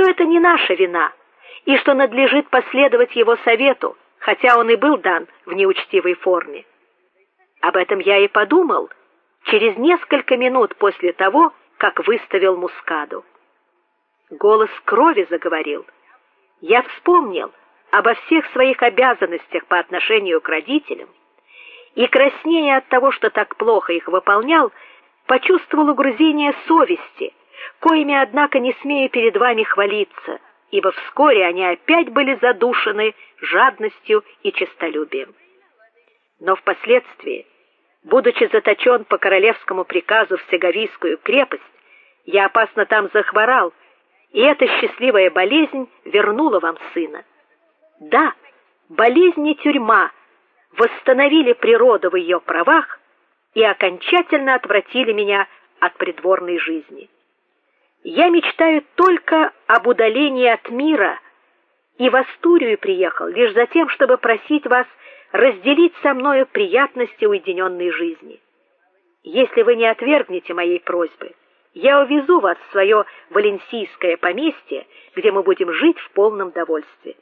что это не наша вина и что надлежит последовать его совету, хотя он и был дан в неучтивой форме. Об этом я и подумал через несколько минут после того, как выставил мускаду. Голос крови заговорил. Я вспомнил обо всех своих обязанностях по отношению к родителям и краснея от того, что так плохо их выполнял, почувствовал угрызение совести, коими однако не смею перед вами хвалиться, ибо вскоре они опять были задушены жадностью и честолюбием. Но впоследствии, будучи заточен по королевскому приказу в Сеговийскую крепость, я опасно там захворал, и эта счастливая болезнь вернула вам сына. Да, болезнь и тюрьма восстановили природу в ее правах и окончательно отвратили меня от придворной жизни. Я мечтаю только об удалении от мира и в Астурию приехал лишь за тем, чтобы просить вас разделить со мною приятности уединенной жизни. Если вы не отвергнете моей просьбы, я увезу вас в свое валенсийское поместье, где мы будем жить в полном довольстве.